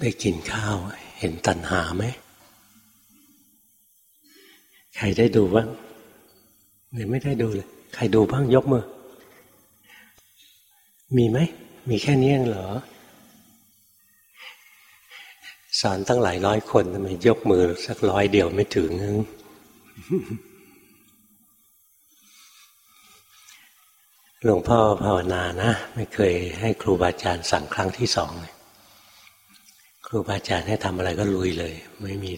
ได้กินข้าว เห็นตัณหาไหม ใครได้ดูบ้างหรือไม่ได้ดูเลย ใครดูบ้างยกมือ มีไหม มีแค่นี้เหรอ สอนตั้งหลายร้อยคนทำไมยกมือสักร้อยเดียวไม่ถึงหลวงพ่อภาวนานะ ไม่เคยให้ครูบาอาจารย์สั่งครั้งที่สองเลย ครูบาอาจารย์ให้ทำอะไรก็ลุยเลย ไม่มี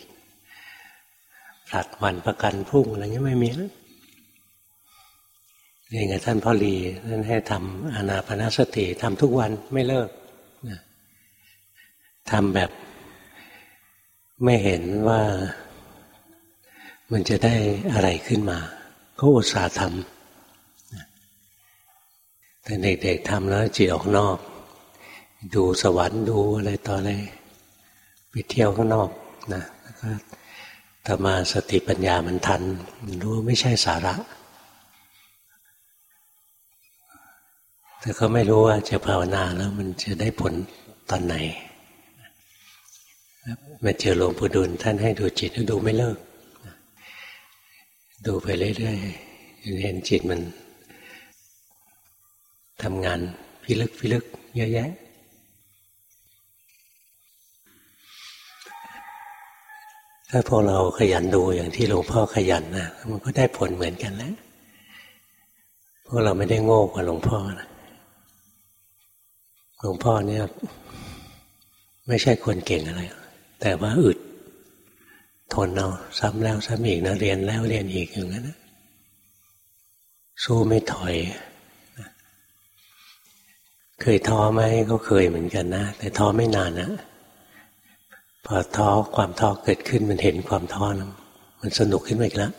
ผลัดวันประกันพรุ่งอะไรเงี้ยไม่มีนะนี่ไงท่านพ่อรีท่านให้ทำอานาปนาสติทำทุกวันไม่เลิกทำแบบไม่เห็นว่ามันจะได้อะไรขึ้นมา ก็อุตส่าห์ทำแต่เด็กๆทำแล้วจิตออกนอก ดูสวรรค์ดูอะไรต่ออะไร ไปเที่ยวข้างนอกนะแล้วก็ต่อมาสติปัญญามันทันรู้ไม่ใช่สาระ แต่ก็ไม่รู้ว่าจะภาวนาแล้วมันจะได้ผลตอนไหนมาเจอหลวงปู่ดุลท่านให้ดูจิตดูไม่เลิก ดูไปเรื่อยๆเห็นจิตมันทำงานพิลึกพิลึกเยอะแยะ ถ้าพวกเราขยันดูอย่างที่หลวงพ่อขยันนะมันก็ได้ผลเหมือนกันแล้วพวกเราไม่ได้โง่กว่าหลวงพ่อนะหลวงพ่อเนี่ย ไม่ใช่คนเก่งอะไร แต่ว่าอึด ทนเอาซ้ำแล้วซ้ำอีกนะเรียนแล้วเรียนอีกอย่างนั้นนะสู้ไม่ถอย เคยท้อไหมก็เคยเหมือนกันนะ แต่ท้อไม่นานนะ พอท้อความท้อเกิดขึ้นมันเห็นความท้อนะมันสนุกขึ้นมาอีกแล้ว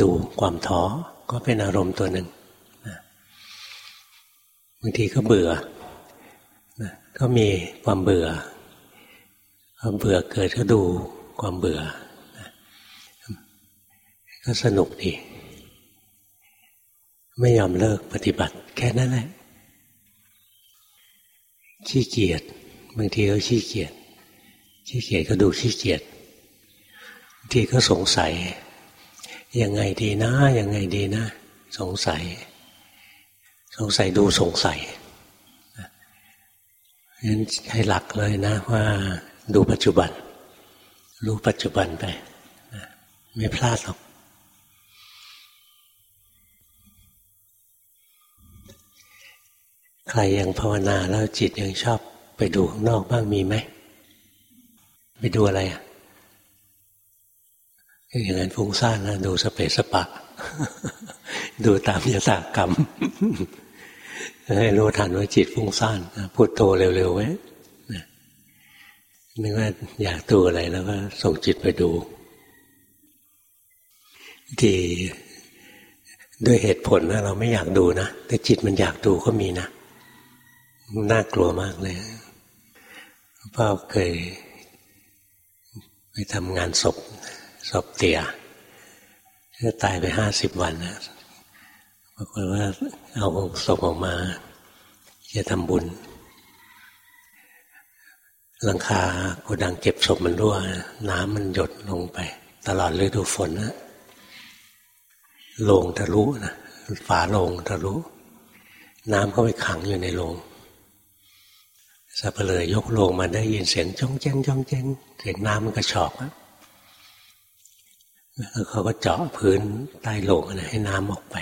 ดูความท้อก็เป็นอารมณ์ตัวหนึ่งนะบางทีก็เบื่อนะก็มีความเบื่อความเบื่อเกิดก็ดูความเบื่อนะก็สนุกดี ไม่ยอมเลิกปฏิบัติ แค่นั้นแหละ ขี้เกียจบางทีก็ขี้เกียจ ขี้เกียจก็ดูขี้เกียจทีก็สงสัย ยังไงดีนะ ยังไงดีนะ สงสัย สงสัยดูสงสัยงั้นให้หลักเลยนะ ว่าดูปัจจุบัน รู้ปัจจุบันไปไม่พลาดหรอกใครยังภาวนาแล้วจิตยังชอบไปดูข้างนอกบ้างมีไหม ไปดูอะไรอะอย่างนั้นฟุ้งซ่านนะดูสเปสปะ ดูตามยถากรรมให้รู้ทันว่าจิตฟุ้งซ่านพูดโตเร็วๆไว้นึกว่าอยากดูอะไรแล้วก็ส่งจิตไปดูที่ด้วยเหตุผลนะเราไม่อยากดูนะ แต่จิตมันอยากดูก็มีนะ น่ากลัวมากเลยพ่อเคย ทำงานศพศพเตี่ยก็ตายไปห้าสิบวันนะปรากฏว่าเอาศพออกมาจะทำบุญหลังคาโกดังเก็บศพมันรั่ว น้ำมันหยดลงไป ตลอดฤดูฝนนะโลงทะลุนะฝาโลงทะลุ น้ำเข้าไปขังอยู่ในโลง สับเปลือยกโลงมาได้ยินเสียงจ้องแจ้งจ้องแจ้งเสียงน้ำมันกระชอกแล้วเขาก็เจาะพื้นใต้โลงนะให้น้ำออกไป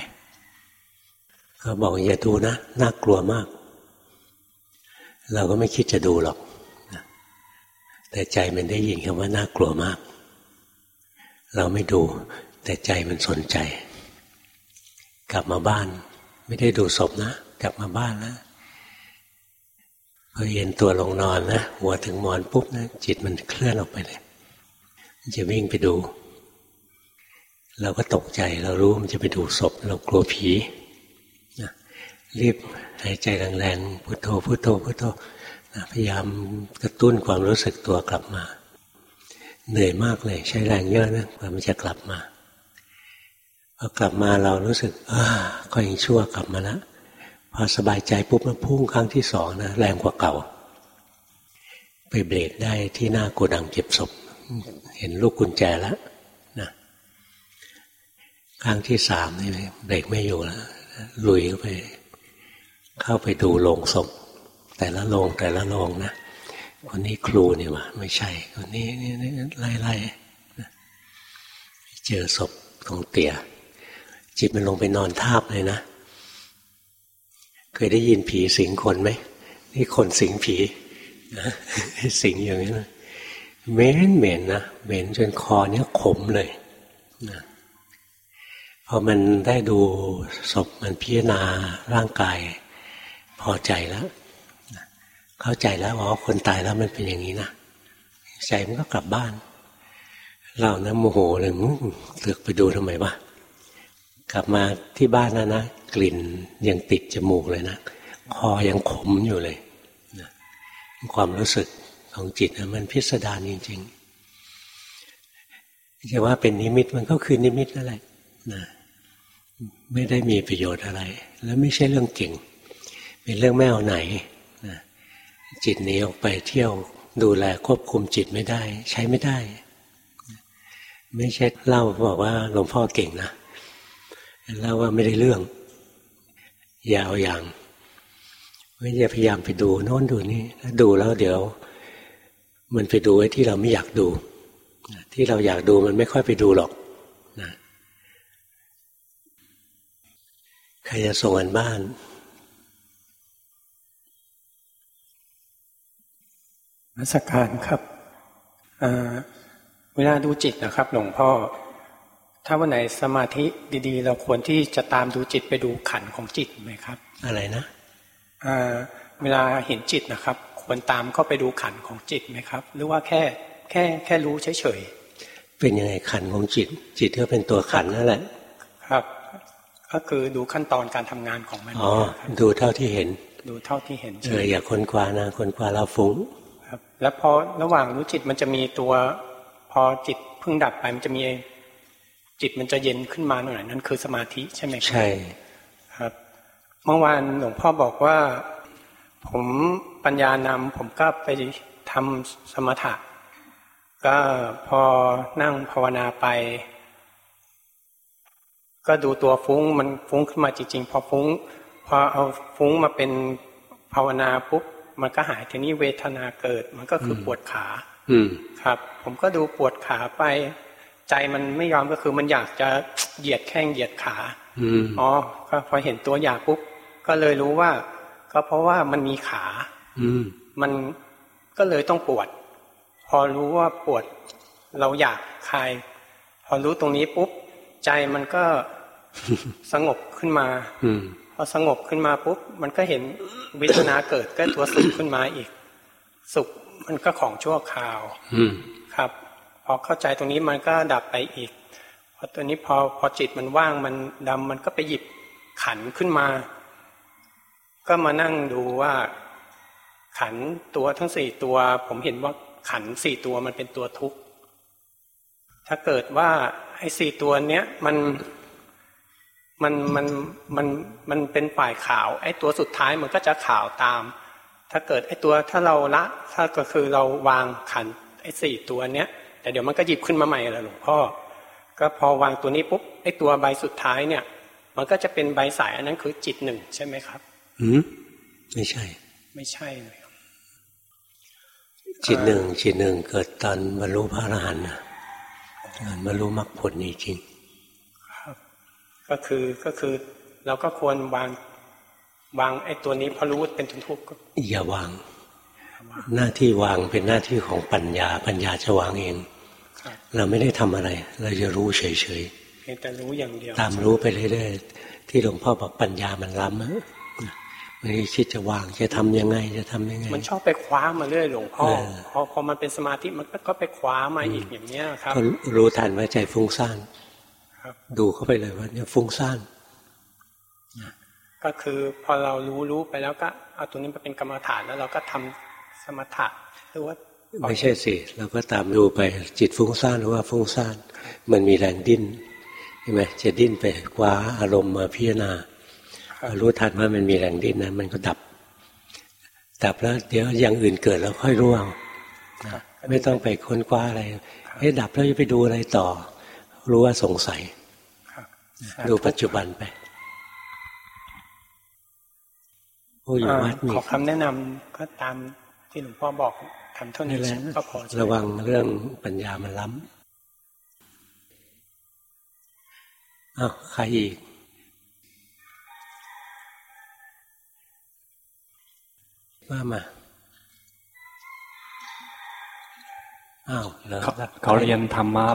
เขาบอกอย่าดูนะน่ากลัวมาก เราก็ไม่คิดจะดูหรอกแต่ใจมันได้ยินคำว่าน่ากลัวมาก เราไม่ดู แต่ใจมันสนใจ กลับมาบ้าน ไม่ได้ดูศพนะ กลับมาบ้านแล้ว พอเย็นตัวลงนอนนะหัวถึงหมอนปุ๊บนะจิตมันเคลื่อนออกไปเลยมันจะวิ่งไปดู เราก็ตกใจเรารู้มันจะไปดูศพ เรากลัวผีนะรีบหายใจแรงๆพุโทโธพุโทโธพุโทโธนะพยายามกระตุ้นความรู้สึกตัวกลับมา เหนื่อยมากเลย ใช้แรงเยอะนะกว่ามันจะกลับมาพอกลับมาเรารู้สึกอ่าก็ยังชั่วกลับมาแล้ว พอสบายใจปุ๊บมันพุ่งครั้งที่สองนะแรงกว่าเก่า ไปเบรกได้ที่หน้าโกดังเก็บศพ เห็นลูกกุญแจแล้วนะครั้งที่สามนี่เบรกไม่อยู่แล้วลุยเข้าไป เข้าไปดูโรงศพ แต่ละโรงแต่ละโรงนะคนนี้ครูนี่วะไม่ใช่ คนนี้นี่ไล่ไล่เจอศพของเตี่ยจิตมันลงไปนอนทาบเลยนะ เคยได้ยินผีสิงคนไหมนี่คนสิงผีนะสิงอย่างนี้นะเหม็นเหม็นนะเหม็นจนคอเนี้ยขมเลยนะพอมันได้ดูศพมันพิจารณาร่างกาย พอใจแล้วเข้าใจแล้วว่าคนตายแล้วมันเป็นอย่างนี้นะใจมันก็กลับบ้าน เรานะโมโหเลยมึงเลือกไปดูทำไมวะ กลับมาที่บ้านนะนะกลิ่นยังติดจมูกเลยนะคอยังขมอยู่เลยนะความรู้สึกของจิตนะมันพิสดารจริงๆจะว่าเป็นนิมิตมันก็คือนิมิตนั่นแหละนะไม่ได้มีประโยชน์อะไร แล้วไม่ใช่เรื่องเก่ง เป็นเรื่องไม่เอาไหนนะจิตหนีออกไปเที่ยวดูแลควบคุมจิตไม่ได้ ใช้ไม่ได้ ไม่ใช่เล่าบอกว่าหลวงพ่อเก่งนะ เล่าว่าไม่ได้เรื่อง อย่าวอาอย่างไม่จะพยายามไปดูโน้นดูนี่ถ้าดูแล้วเดี๋ยว มันไปดูไอ้ที่เราไม่อยากดูที่เราอยากดูมันไม่ค่อยไปดูหรอกนะใครจะส่งกันบ้านมัสการครับเวลาดูจิตนะครับ หลวงพ่อ ถ้าวันไหนสมาธิดี ๆ เราควรที่จะตามดูจิตไปดูขันของจิตไหมครับ อะไรนะเวลาเห็นจิตนะครับ ควรตามเข้าไปดูขันของจิตไหมครับ หรือว่าแค่แค่แค่รู้เฉยๆเป็นยังไงขันของจิต จิตก็เป็นตัวขันนั่นแหละ ครับ ก็คือดูขั้นตอนการทำงานของมันอ๋อดูเท่าที่เห็น ดูเท่าที่เห็นเอออย่าคนกวานะคนกวาเราฟุ้งครับ แล้วพอระหว่างรู้จิตมันจะมีตัว พอจิตเพิ่งดับไปมันจะมี จิตมันจะเย็นขึ้นมาหน่อยนั่นคือสมาธิใช่ไหมใช่ครับ เมื่อวานหลวงพ่อบอกว่า ผมปัญญานำผมก็ไปทำสมถะ ก็พอนั่งภาวนาไป ก็ดูตัวฟุ้งมันฟุ้งขึ้นมาจริง ๆ พอฟุ้ง พอเอาฟุ้งมาเป็นภาวนาปุ๊บมันก็หายทีนี้เวทนาเกิด มันก็คือปวดขา อืครับ ผมก็ดูปวดขาไป ใจมันไม่ยอมก็คือมันอยากจะเหยียดแข้งเหยียดขาอ๋อก็พอเห็นตัวอยากปุ๊บก็เลยรู้ว่า ก็เพราะว่ามันมีขา อืมันก็เลยต้องปวด พอรู้ว่าปวด เราอยากคลาย พอรู้ตรงนี้ปุ๊บใจมันก็สงบขึ้นมา อืพอสงบขึ้นมาปุ๊บมันก็เห็นวิทนาเกิดก็ตัวสุขขึ้นมาอีก สุขมันก็ของชั่วคราวครับพ อเข้าใจตรงนี้มันก็ดับไปอีกพอตัวนี้พอพอจิตมันว่างมันดำมันก็ไปหยิบขันขึ้นมา ก็มานั่งดูว่า ขันตัวทั้งสี่ตัว ผมเห็นว่าขันสี่ตัวมันเป็นตัวทุกข์ ถ้าเกิดว่าไอ้สี่ตัวเนี้ยมันมันมันมันมันเป็นฝ่ายขาว ไอ้ตัวสุดท้ายมันก็จะขาวตาม ถ้าเกิดไอ้ตัวถ้าเราละ ถ้าก็คือเราวางขันไอ้สี่ตัวเนี้ย แต่เดี๋ยวมันก็หยิบขึ้นมาใหม่แล้วหลวงพ่อ ก็พอวางตัวนี้ปุ๊บไอ้ตัวใบสุดท้ายเนี่ย มันก็จะเป็นใบสายอันนั้นคือจิตหนึ่งใช่ไหมครับ อืมไม่ใช่ ไม่ใช่เลยจิตหนึ่งจิตหนึ่งเกิดตอนบรรลุพระอรหันต์นะบรรลุมรรคผลนี่จริงก็คือก็คือเราก็ควรวางวางไอ้ตัวนี้พอรู้เป็นทุกข์ก็อย่าวาง หน้าที่วางเป็นหน้าที่ของปัญญา ปัญญาจะวางเอง เราไม่ได้ทำอะไร เราจะรู้เฉยๆเพียงแต่รู้อย่างเดียว ตามรู้ไปเรื่อยๆที่หลวงพ่อบอกปัญญามันล้ำไม่คิดจะวางจะทำยังไงจะทำยังไง มันชอบไปคว้ามาเรื่อยหลวงพ่อพอพอมันเป็นสมาธิมันก็ไปคว้ามาอีกอย่างเนี้ยครับก็รู้ทันว่าใจฟุ้งซ่านดูเข้าไปเลยว่าเนี่ยฟุ้งซ่านก็คือพอเรารู้รู้ไปแล้วก็เอาตัวนี้มาเป็นกรรมฐานแล้วเราก็ทำส มถะหรือว่าไม่ใช่สิเราก็ตามดูไปจิตฟุ้งซ่านหรือว่าฟุ้งซ่านมันมีแรงดิ้นใช่ไหมจะดิ้นไปคว้าอารมณ์มาพิจารณารู้ทันว่ามันมีแรงดิ้นนะมันก็ดับ ดับแล้วเดี๋ยวอย่างอื่นเกิดแล้วค่อยรู้เอาไม่ต้องไปค้นคว้าอะไรเอ๊ะดับแล้วจะไปดูอะไรต่อ รู้ว่าสงสัยดูปัจจุบันไปผู้อยู่วัดมีขอคำแนะนำก็ตาม ที่หลวงพ่อบอกทำเท่านี้ก็พอระวังเรื่องปัญญามันล้ำอ้าวใครอีกว่ามาอ้าวเขาเรียนธรรมะ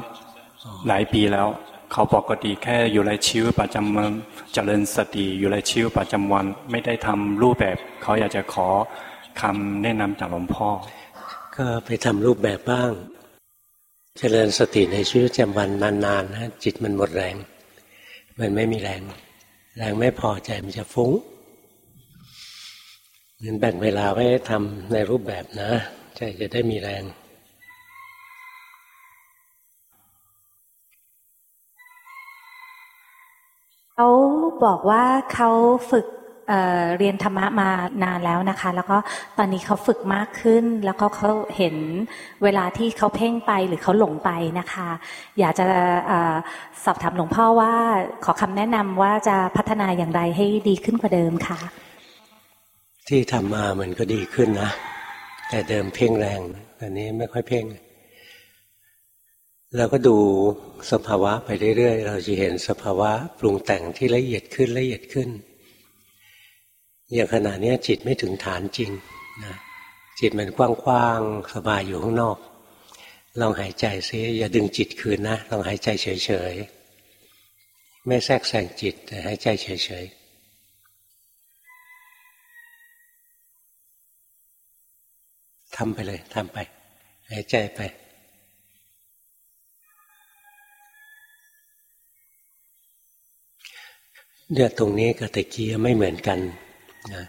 หลายปีแล้ว เขาปกติแค่อยู่ในชีวิตประจำวันเจริญสติอยู่ในชีวิตประจำวัน ไม่ได้ทำรูปแบบ เขาอยากจะขอ คำแนะนำจากหลวงพ่อ ก็ไปทำรูปแบบบ้าง เจริญสติในชีวิตประจำวันนานๆนะจิตมันหมดแรง มันไม่มีแรง แรงไม่พอใจมันจะฟุ้งมันแบ่งเวลาไว้ทำในรูปแบบนะใจจะได้มีแรงเขาบอกว่าเขาฝึก เเรียนธรรมะมานานแล้วนะคะ แล้วก็ตอนนี้เขาฝึกมากขึ้น แล้วก็เขาเห็นเวลาที่เขาเพ่งไปหรือเขาหลงไปนะคะ อยากจะอสอบถามหลวงพ่อว่าขอคำแนะนำว่าจะพัฒนาอย่างไรให้ดีขึ้นกว่าเดิมค่ะ ที่ทำมามันก็ดีขึ้นนะ แต่เดิมเพ่งแรงตอนนี้ไม่ค่อยเพ่งเราก็ดูสภาวะไปเรื่อยๆ เราจะเห็นสภาวะปรุงแต่งที่ละเอียดขึ้นละเอียดขึ้น อย่างขณะนี้จิตไม่ถึงฐานจริงนะจิตมันกว้างๆสบายอยู่ข้างนอก ลองหายใจซิอย่าดึงจิตคืนนะลองหายใจเฉยๆไม่แทรกแซงจิตแต่หายใจเฉยๆทำไปเลยทำไป หายใจไปเนี่ยตรงนี้กับตะกี้ไม่เหมือนกัน นะ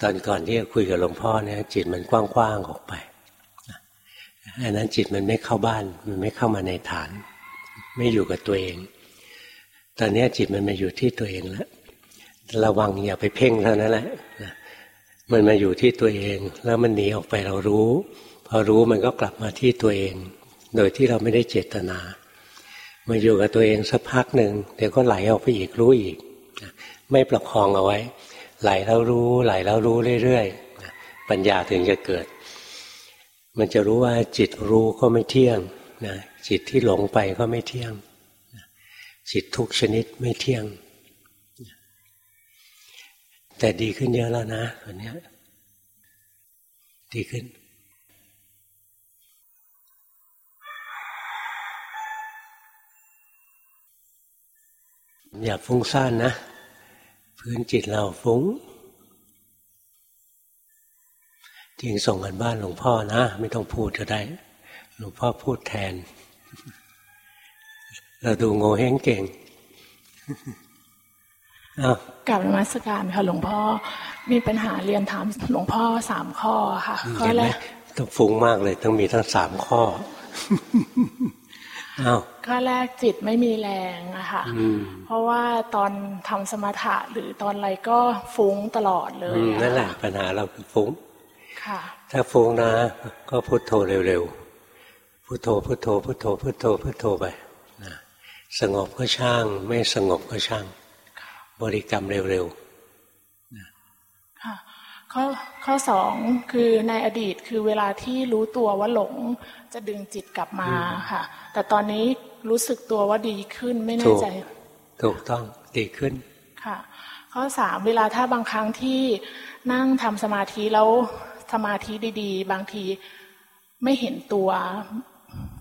ตอนก่อนที่จะคุยกับหลวงพ่อเนี่ยจิตมันกว้างๆออกไปอันนั้นจิตมันไม่เข้าบ้าน มันไม่เข้ามาในฐาน ไม่อยู่กับตัวเอง ตอนนี้จิตมันมาอยู่ที่ตัวเองแล้วระวังอย่าไปเพ่งเท่านั้นแหละมันมาอยู่ที่ตัวเอง แล้วมันหนีออกไปเรารู้ พอรู้มันก็กลับมาที่ตัวเอง โดยที่เราไม่ได้เจตนา มาอยู่กับตัวเองสักพักหนึ่งเดี๋ยวก็ไหลออกไปอีกรู้อีกไม่ประคองเอาไว้ ไหลแล้วรู้ไหลแล้วรู้เรื่อยๆปัญญาถึงจะเกิด มันจะรู้ว่าจิตรู้ก็ไม่เที่ยงนะจิตที่หลงไปก็ไม่เที่ยง จิตทุกชนิดไม่เที่ยง แต่ดีขึ้นเยอะแล้วนะตอนนี้ดีขึ้นอย่าฟุ้งซ่านนะ พื้นจิตเราฟุ้ง จริงส่งกันบ้านหลวงพ่อนะ ไม่ต้องพูดก็ได้ หลวงพ่อพูดแทน เราดูโง่เฮงเก่งกลับมาสการค่ะหลวงพ่อ มีปัญหาเรียนถามหลวงพ่อสามข้อค่ะข้อแรกต้องฟุ้งมากเลย ต้องมีทั้งสามข้อ ข้อแรกจิตไม่มีแรงอะค่ะเพราะว่าตอนทำสมถะหรือตอนอะไรก็ฟุ้งตลอดเลยนั่นแหละปัญหาเราคือฟุ้งค่ะ ถ้าฟุ้งนะ ก็พุโทโธเร็วๆพุโทโธพุโทโธพุโทโธพุโทโธพุโทโธไปนะสงบก็ช่าง ไม่สงบก็ช่าง บริกรรมเร็วๆค่ะ ข้อข้อสองคือในอดีตคือเวลาที่รู้ตัวว่าหลงจะดึงจิตกลับมาค่ะ แต่ตอนนี้รู้สึกตัวว่าดีขึ้นไม่แน่ใจ ถูกต้องดีขึ้นค่ะ ข้อสามเวลาถ้าบางครั้งที่นั่งทำสมาธิแล้วสมาธิดีๆ บางทีไม่เห็นตัว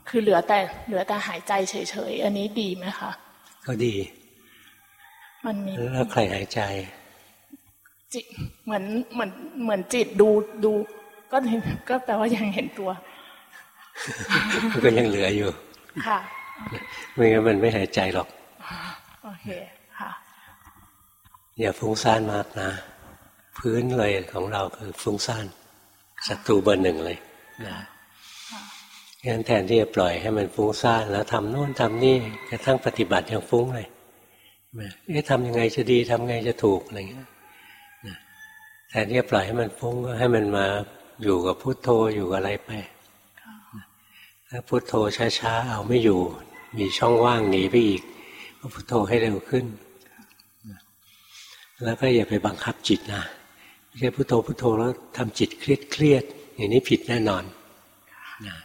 คือเหลือแต่เหลือแต่หายใจเฉยๆ อันนี้ดีไหมคะ ก็ดี มันมีแล้วใครหายใจ จิตเหมือนเหมือนเหมือนจิตดูดู ก็ก็แปลว่ายังเห็นตัวก็ยังเหลืออยู่ ค่ะไม่งั้นมันไม่หายใจหรอกโอเคค่ะ อย่าฟุ้งซ่านมากนะ พื้นเลยของเราคือฟุ้งซ่านศัตรูเบอร์หนึ่งเลยนะงั้นแทนที่จะปล่อยให้มันฟุ้งซ่านแล้วทำโน่นทำนี่กระทั่งปฏิบัติยังฟุ้งเลยเอ๊ะทำยังไงจะดีทำไงจะถูกอะไรเงี้ย แทนที่จะปล่อยให้มันฟุ้งก็ให้มันมาอยู่กับพุโทโธอยู่กับอะไรไปถ้าพุโทโธช้าๆเอาไม่อยู่ มีช่องว่างหนีไปอีกก็พุโทโธให้เร็วขึ้น แล้วก็อย่าไปบังคับจิตนะไม่ใช่พุโทโธพุโทโธแล้วทำจิตเครียดเครียดอย่างนี้ผิดแน่นอนนะ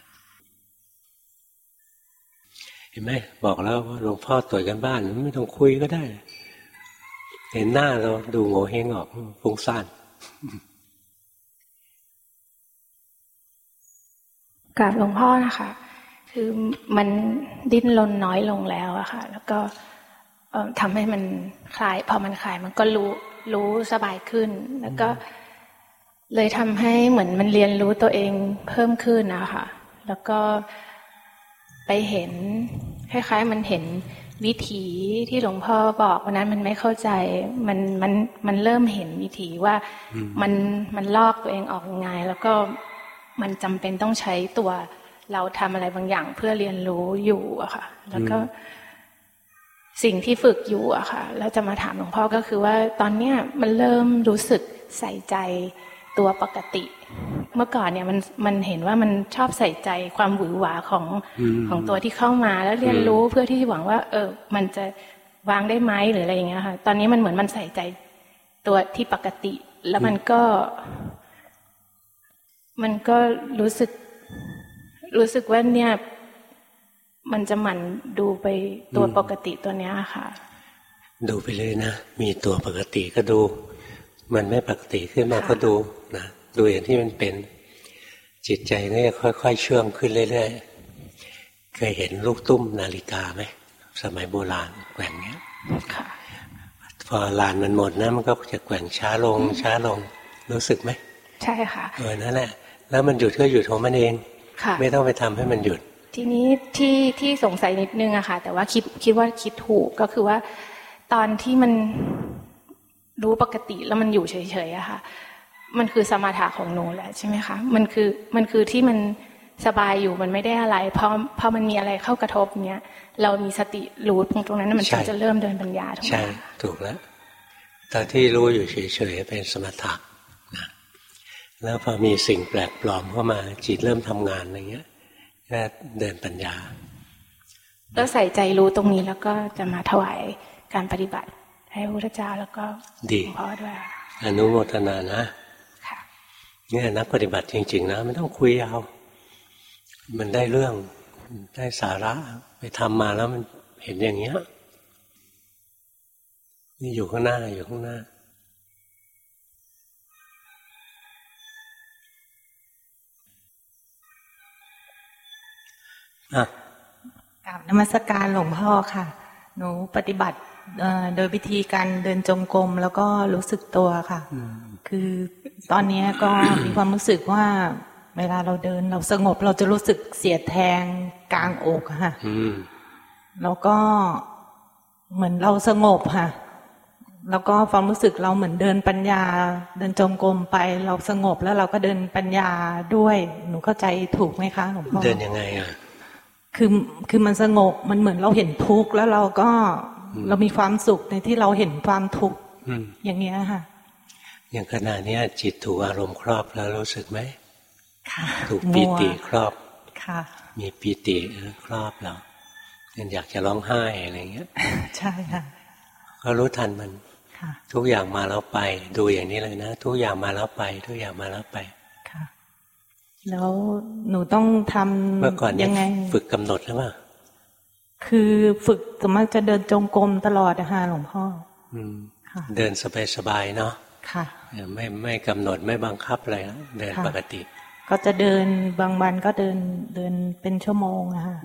เห็นไหมบอกแล้วว่าหลวงพ่อตรวจกันบ้าน ไม่ต้องคุยก็ได้ เห็นหน้าเราดูโง่เฮงออกฟุ้งซ่าน กราบหลวงพ่อนะคะ คือมันดิ้นรนน้อยลงแล้วอะค่ะ แล้วก็ทำให้มันคลาย พอมันคลายมันก็รู้รู้สบายขึ้น แล้วก็เลยทำให้เหมือนมันเรียนรู้ตัวเองเพิ่มขึ้นนะคะแล้วก็ไปเห็นคล้ายๆ มันเห็น วิถีที่หลวงพ่อบอกวันนั้นมันไม่เข้าใจ มันมันมันเริ่มเห็นวิถีว่ามันมันลอกตัวเองออกยังไง แล้วก็มันจำเป็นต้องใช้ตัว เราทำอะไรบางอย่างเพื่อเรียนรู้อยู่อะค่ะ แล้วก็ สิ่งที่ฝึกอยู่อะค่ะแล้วจะมาถามหลวงพ่อก็คือว่า ตอนเนี้ยมันเริ่มรู้สึกใส่ใจ ตัวปกติ เมื่อก่อนเนี่ยมันมันเห็นว่ามันชอบใส่ใจความหวือหวาของของตัวที่เข้ามาแล้วเรียนรู้เพื่อที่หวังว่า เออ มันจะวางได้ไหมหรืออะไรอย่างเงี้ยค่ะ ตอนนี้มันเหมือนมันใส่ใจตัวที่ปกติ แล้วมันก็ มันก็รู้สึก รู้สึกว่าเนี่ย มันจะหมั่นดูไปตัวปกติตัวเนี้ยค่ะ ดูไปเลยนะ มีตัวปกติก็ดู มันไม่ปกติขึ้นมาก็ดู นะดูอย่างที่มันเป็น จิตใจก็จะค่อย ๆ เชื่องขึ้นเรื่อยๆ เคยเห็นลูกตุ้มนาฬิกาไหมสมัยโบราณแกว่งเนี้ยพอลานมันหมดนะมันก็จะแกว่งช้าลง ช้าลงรู้สึกไหมใช่ค่ะเออนั่นแหละ แล้วมันหยุดก็หยุดของมันเองไม่ต้องไปทำให้มันหยุด ทีนี้ที่ที่สงสัยนิดนึงอะค่ะ แต่ว่าคิดคิดว่าคิดถูกก็คือว่า ตอนที่มันรู้ปกติแล้วมันอยู่เฉยๆอะค่ะ มันคือสมาธิของหนูแหละใช่ไหมคะมันคือมันคือที่มันสบายอยู่มันไม่ได้อะไรพอพอมันมีอะไรเข้ากระทบเนี้ยเรามีสติรู้ตรงตรงนั้นมันจะเริ่มเดินปัญญาถูกไหมใช่ถูกแล้วตอนที่รู้อยู่เฉยๆเป็นสมถะนะแล้วพอมีสิ่งแปลกปลอมเข้ามาจิตเริ่มทำงานอะไรเงี้ยก็เดินปัญญาแล้วใส่ใจรู้ตรงนี้แล้วก็จะมาถวายการปฏิบัติ ให้พระพุทธเจ้าแล้วก็ดีพ่อด้วยอนุโมทนานะ เนี่ยนักปฏิบัติจริง ๆ นะไม่ต้องคุยยามันได้เรื่องได้สาระไปทำมาแล้วมันเห็นอย่างเงี้ยนี่อยู่ข้างหน้าอยู่ข้างหน้า อะกราบนมัสการหลวงพ่อค่ะ หนูปฏิบัติ โดยวิธีการเดินจงกรมแล้วก็รู้สึกตัวค่ะ คือตอนนี้ก็มีความรู้สึกว่า เวลาเราเดินเราสงบเราจะรู้สึกเสียดแทงกลางอกค่ะแล้วก็เหมือนเราสงบค่ะ แล้วก็ความรู้สึกเราเหมือนเดินปัญญา เดินจงกรมไป เราสงบแล้วเราก็เดินปัญญาด้วย หนูเข้าใจถูกไหมคะหลวงพ่อเดินยังไงอะคือคือมันสงบมันเหมือนเราเห็นทุกข์แล้วเราก็ เรามีความสุขในที่เราเห็นความทุกข์อย่างเนี้ยค่ะ อย่างขณะนี้จิตถูกอารมณ์ครอบแล้วรู้สึกไหมถูกปีติครอบค่ะมีปีติครอบเราอยากจะร้องไห้อะไรเงี้ย ใช่ค่ะก็รู้ทันมันทุกอย่างมาแล้วไป ดูอย่างนี้เลยนะ ทุกอย่างมาแล้วไป ทุกอย่างมาแล้วไปค่ะ แล้วหนูต้องทำเมื่อก่อนยังไง ฝึกกำหนดหรือเปล่า คือฝึกสมมติจะเดินจงกรมตลอดนะคะหลวงพ่อเดินสบายๆเนาะค่ะไม่ไม่กำหนดไม่บังคับอะไรเดินปกติ ก็จะเดินบางวันก็เดินเดินเป็นชั่วโมงนะคะ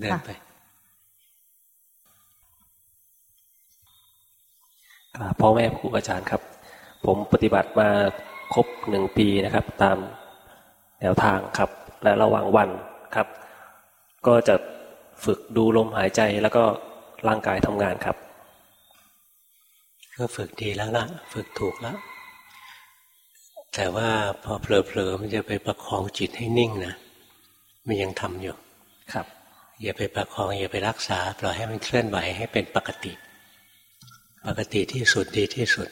เดินไปพ่อแม่ครูอาจารย์ครับ ผมปฏิบัติมาครบหนึ่งปีนะครับ ตามแนวทางครับ และระหว่างวันครับ ก็จะ ฝึกดูลมหายใจแล้วก็ร่างกายทำงานครับ ก็ฝึกดีแล้วล่ะ ฝึกถูกแล้ว แต่ว่าพอเผลอๆมันจะไปประคองจิตให้นิ่งนะมันยังทำอยู่ ครับ อย่าไปประคอง อย่าไปรักษา ปล่อยให้มันเคลื่อนไหวให้เป็นปกติ ปกติที่สุดดีที่สุด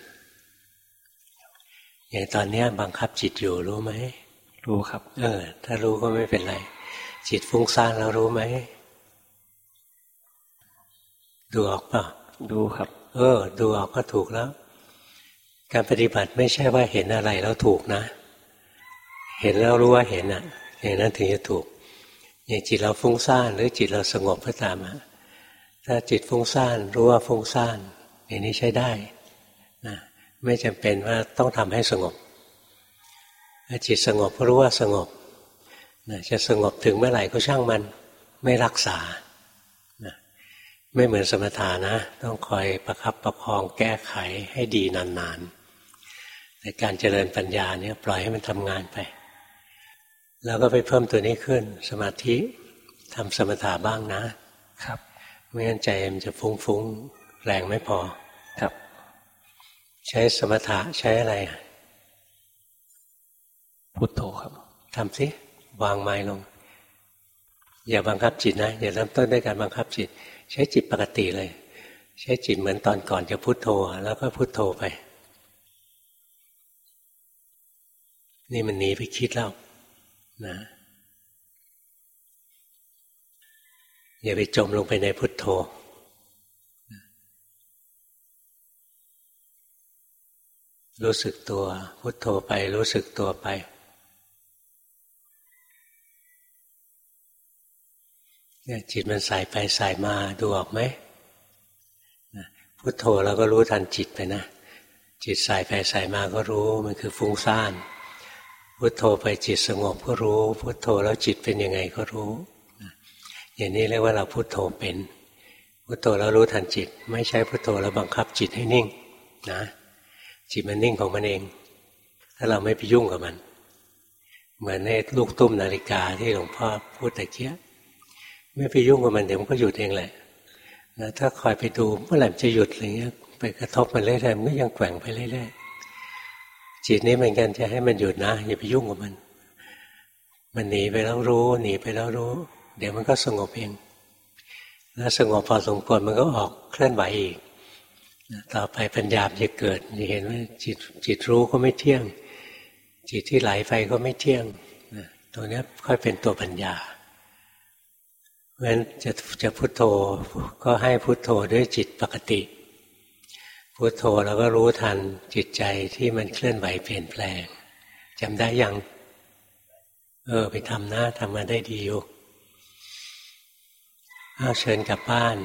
อย่างตอนนี้บังคับจิตอยู่รู้ไหมรู้ครับ เออ ถ้ารู้ก็ไม่เป็นไร จิตฟุ้งซ่านแล้วรู้ไหม ดูออกเปล่าดูครับ เออ ดูออกก็ถูกแล้ว การปฏิบัติไม่ใช่ว่าเห็นอะไรแล้วถูกนะ เห็นแล้วรู้ว่าเห็นอะอย่างนั้นถึงจะถูก อย่างจิตเราฟุ้งซ่านหรือจิตเราสงบก็ตามอะถ้าจิตฟุ้งซ่านรู้ว่าฟุ้งซ่านอย่างนี้ใช้ได้นะไม่จำเป็นว่าต้องทำให้สงบถ้าจิตสงบก็รู้ว่าสงบนะจะสงบถึงเมื่อไหร่ก็ช่างมัน ไม่รักษานะ ไม่เหมือนสมถานะ ต้องคอยประครับประคองแก้ไขให้ดีนานๆแต่การเจริญปัญญาเนี่ยปล่อยให้มันทำงานไป แล้วก็ไปเพิ่มตัวนี้ขึ้น สมาธิทำสมถะบ้างนะครับไม่งั้นใจมันจะฟุ้งๆแรงไม่พอครับ ใช้สมถะใช้อะไรพุทโธครับทำสิวางไม้ลง อย่าบังคับจิตนะอย่าเริ่มต้นด้วยการบังคับจิต ใช้จิตปกติเลย ใช้จิตเหมือนตอนก่อนจะพุโทโธ แล้วก็พุโทโธไป นี่มันหนีไปคิดแล้วนะอย่าไปจมลงไปในพุทโธรู้สึกตัว พุทโธไป รู้สึกตัวไป เนี่ยจิตมันสายไปสายมาดูออกไหมพุทโธเราก็รู้ทันจิตไปนะ จิตสายไปสายมาก็รู้มันคือฟุ้งซ่านพุทโธไปจิตสงบก็รู้ พุทโธแล้วจิตเป็นยังไงก็รู้อย่างนี้เรียกว่าเราพุโทโธเป็นพุโทโธแล้วรู้ทันจิต ไม่ใช่พุโทโธแล้วบังคับจิตให้นิ่ง นะ จิตมันนิ่งของมันเอง ถ้าเราไม่ไปยุ่งกับมัน เหมือนในลูกตุ้มนาฬิกาที่หลวงพ่อพูดแต่เกี้ย ไม่ไปยุ่งกับมันเดี๋ยวมันก็หยุดเองแหละนะถ้าคอยไปดูเมื่อไหร่จะหยุดอะไรเงี้ยไปกระทบมันเรื่อยๆมันก็ยังแกว่งไปเรื่อยๆจิตนี้เหมือนกันจะให้มันหยุดนะอย่าไปยุ่งกับมัน มันหนีไปแล้วรู้หนีไปแล้วรู้ เดี๋ยวมันก็สงบเองแล้วสงบพอสมควรมันก็ออกเคลื่อนไหวอีกต่อไปปัญญาจะเกิดจะเห็นว่าจิตจิตรู้ก็ไม่เที่ยง จิตที่ไหลไปก็ไม่เที่ยงตัวนี้ค่อยเป็นตัวปัญญา เพราะฉะนั้นจะจะพุโทโธก็ให้พุโทโธด้วยจิตปกติ พุโทโธแล้วก็รู้ทันจิตใจที่มันเคลื่อนไหวเปลี่ยนแปลงจำได้ยัง เออ ไปทำนะทำมาได้ดีอยู่เอาเชิญกลับบ้าน